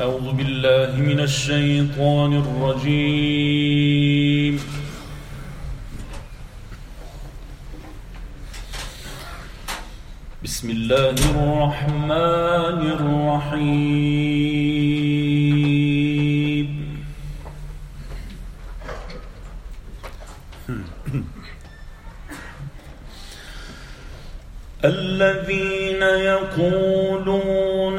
أعوذ بالله من الشيطان الرجيم. بسم الله الرحمن الرحيم. الذين يقولون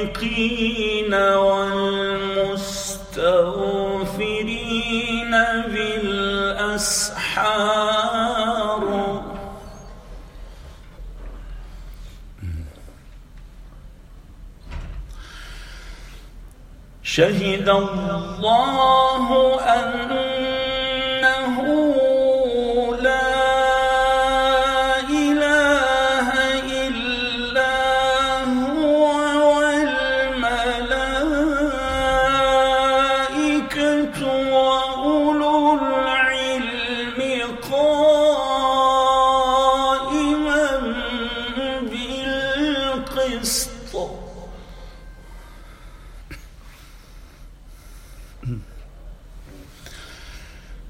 والمنفقين والمستغفرين بالأسحار. شهد الله أنه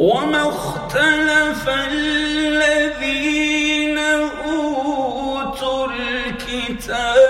وما اختلف الذين أوتوا الكتاب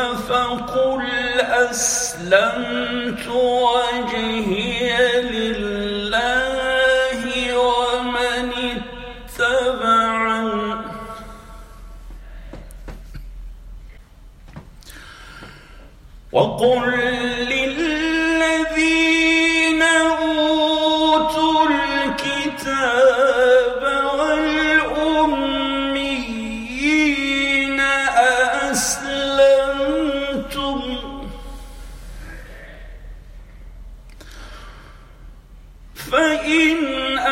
فقل أسلمت وجهي لله ومن وقل